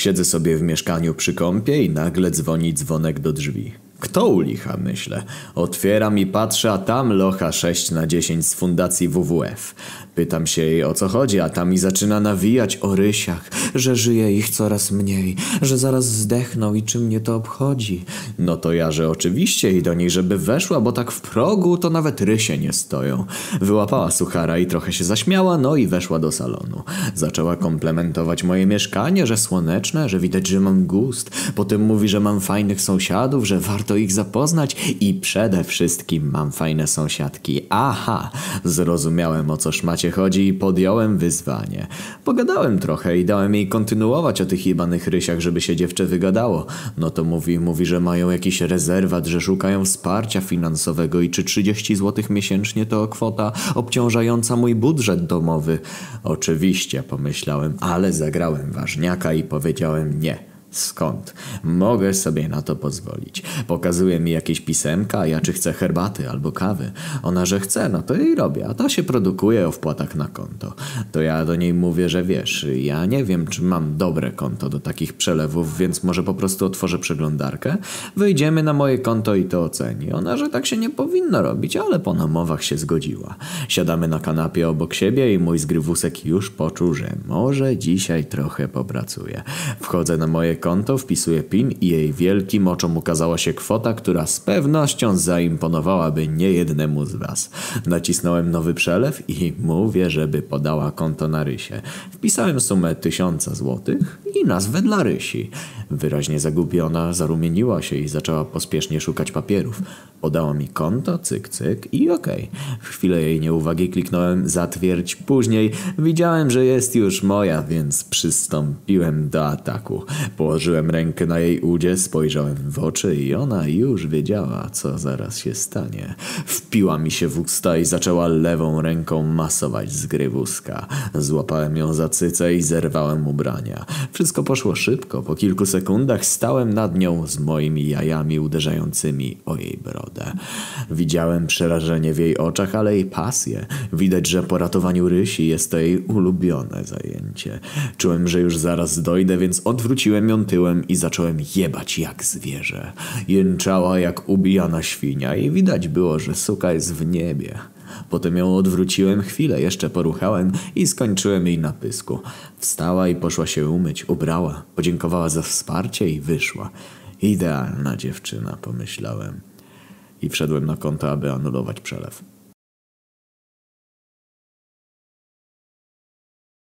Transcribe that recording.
Siedzę sobie w mieszkaniu przy kąpie i nagle dzwoni dzwonek do drzwi. Kto u licha, myślę. Otwieram i patrzę, a tam locha 6 na 10 z fundacji WWF. Pytam się jej o co chodzi, a ta mi zaczyna nawijać o rysiach, że żyje ich coraz mniej, że zaraz zdechną i czy mnie to obchodzi. No to ja, że oczywiście i do niej, żeby weszła, bo tak w progu to nawet rysie nie stoją. Wyłapała suchara i trochę się zaśmiała, no i weszła do salonu. Zaczęła komplementować moje mieszkanie, że słoneczne, że widać, że mam gust. Potem mówi, że mam fajnych sąsiadów, że warto ich zapoznać i przede wszystkim mam fajne sąsiadki. Aha, zrozumiałem o co szmacie chodzi i podjąłem wyzwanie. Pogadałem trochę i dałem jej kontynuować o tych jebanych rysiach, żeby się dziewczę wygadało. No to mówi, mówi, że mają jakiś rezerwat, że szukają wsparcia finansowego i czy 30 zł miesięcznie to kwota obciążająca mój budżet domowy. Oczywiście, pomyślałem, ale zagrałem ważniaka i powiedziałem nie. Skąd? Mogę sobie na to pozwolić. Pokazuje mi jakieś pisemka, ja czy chcę herbaty albo kawy. Ona, że chce, no to jej robię, a ta się produkuje o wpłatach na konto. To ja do niej mówię, że wiesz, ja nie wiem, czy mam dobre konto do takich przelewów, więc może po prostu otworzę przeglądarkę, wyjdziemy na moje konto i to oceni. Ona, że tak się nie powinno robić, ale po namowach się zgodziła. Siadamy na kanapie obok siebie i mój zgrywusek już poczuł, że może dzisiaj trochę popracuje. Wchodzę na moje konto, wpisuję PIN i jej wielkim oczom ukazała się kwota, która z pewnością zaimponowałaby niejednemu z was. Nacisnąłem nowy przelew i mówię, żeby podała konto na rysie. Wpisałem sumę tysiąca złotych i nazwę dla rysi. Wyraźnie zagubiona, zarumieniła się i zaczęła pospiesznie szukać papierów. Podała mi konto, cyk, cyk i okej. Okay. W chwilę jej nieuwagi kliknąłem zatwierdź. Później widziałem, że jest już moja, więc przystąpiłem do ataku. Położyłem rękę na jej udzie, spojrzałem w oczy i ona już wiedziała, co zaraz się stanie. Wpiła mi się w usta i zaczęła lewą ręką masować zgrywuska. Złapałem ją za cycę i zerwałem ubrania. Wszystko poszło szybko. Po kilku sekundach stałem nad nią z moimi jajami uderzającymi o jej brodę. Widziałem przerażenie w jej oczach, ale i pasję. Widać, że po ratowaniu Rysi jest to jej ulubione zajęcie. Czułem, że już zaraz dojdę, więc odwróciłem ją tyłem i zacząłem jebać jak zwierzę. Jęczała jak ubijana świnia i widać było, że suka jest w niebie. Potem ją odwróciłem, chwilę jeszcze poruchałem i skończyłem jej na pysku. Wstała i poszła się umyć, ubrała, podziękowała za wsparcie i wyszła. Idealna dziewczyna, pomyślałem. I wszedłem na konto, aby anulować przelew.